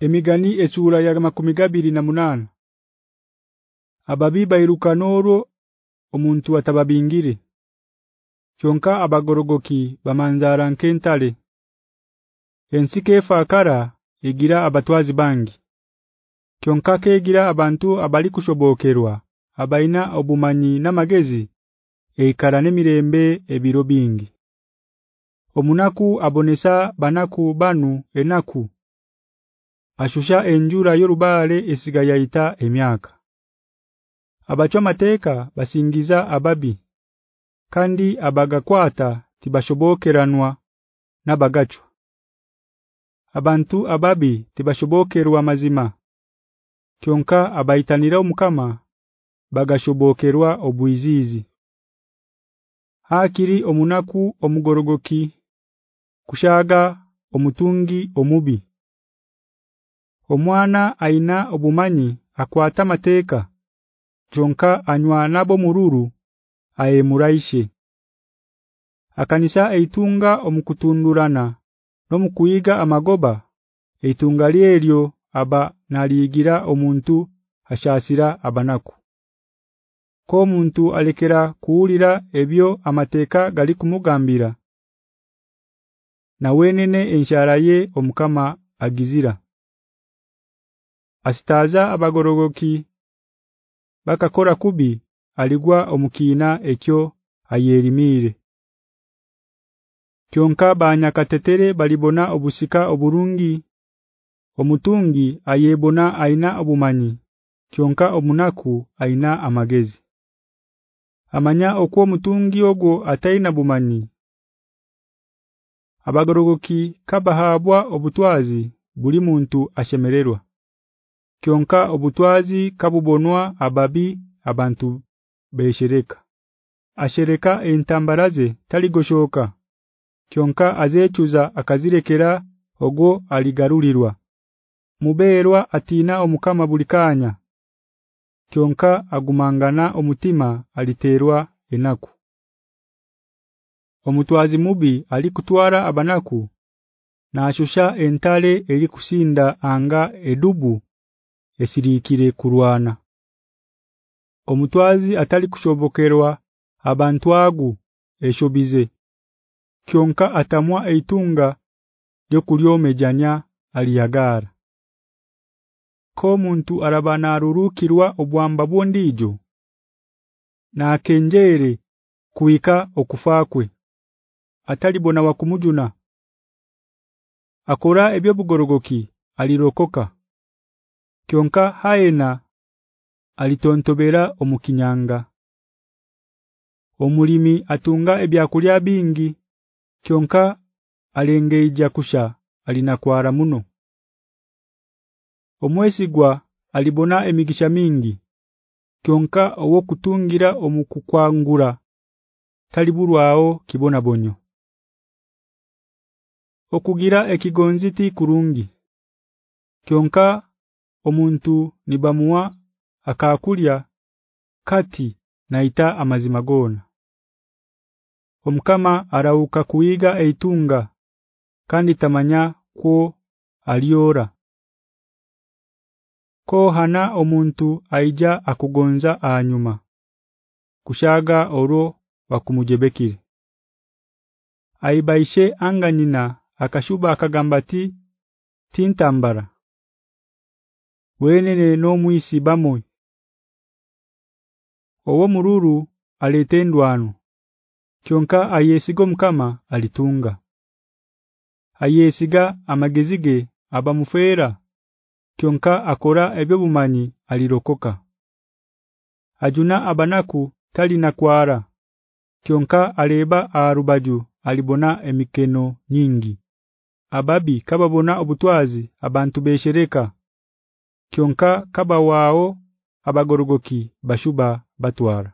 Emigani echura ya makumi gabiri na munana. Ababiba irukanoro omuntu atababingire. Kyonka abagorogoki bamanzara nkentale. Ensike fakara igira abatwazi bangi. Kyonka kegira abantu abali kushobokerwa abaina obumanyi namagezi eikara nemirembe ebiro bingi. Omunaku abonesa banaku banu enaku ashusha enjura yorubale esiga yaita emyaka. Abacho mateka basingiza ababi kandi abagakwata tibashobokeranwa nabagacho Abantu ababi tibashobokerwa mazima. Kyonka abaitanira omukama bagashobokerwa obuizizi Hakiri omunaku omugorogoki kushaga omutungi omubi Omwana aina obumanyi akwata mateka kyonka anywa nabo mururu ayemuraishe Akanisa eitunga omukutundurana nomukuiga amagoba eitunga lyeryo aba naliigira omuntu ashasira abanaku. Ko muntu alekera kuulira ebyo amateka gali kumugambira Na wenene ensharaye omukama agizira Asitaza abagorogoki bakakora kubi aligwa omukina ekyo ayerimire Kyonka banyakatetere balibona obusika oburungi omutungi ayebona aina obumanyi kyonka omunaku aina amagezi. Amanya okwo mutungi ogwo ataina bumanyi. Abagorogoki kabahabwa obutwazi buli muntu ashemererwa Kyonka obutwazi kabubonwa ababi abantu beshereka. Ashereka entambaraze taligoshoka. Kyonka azechuza akazirekera ogo aligarulirwa. Muberwa atina omukama bulikanya Kyonka agumangana omutima aliterwa enaku. Omutwazi mubi alikutwara abanaku. Na ashusha entale elikusinda anga edubu esirikire kurwana. Omutwazi atali kushobokerwa abantu agu eshobize. Kyonka atamwa eitunga lyo kulyomejanya aliyagara Ko muntu arabana arurukirwa obwamba bwondijo na kenjere kuika okufakwe atalibona wakumujuna akora ebyo bugorogoki alirokoka kyonka haina alitontobera omukinyanga omulimi atunga ebyakulya bingi kyonka alengeija kusha alinakwara muno. Omwesigwa alibona emigisha mingi kyonka owo kutungira omukukwangura taliburwao kibona bonyo okugira ekigonziti kurungi kyonka omuntu nibamuwa akakulya kati naita amazima gona Omkama arauka kuiga eitunga kandi tamanya ko aliora Ko hana omuntu aija akugonza anyuma kushaga oro wakumujebekire Aibaishe anga anganyina akashuba akagambati tintambara Wenene no muisi bamwe Owo mururu aletendwano Kyonka ayesigo mkama alitunga. Ayesiga amagezige abamufera Kyonka akora ebyo bumanyi alirokoka. Ajuna abanaku tali na kwara. Kyonka aleba arubaju alibona emikeno nyingi. Ababi kababona obutwazi abantu beshereka Kyonka kaba wao abagorogoki bashuba batwara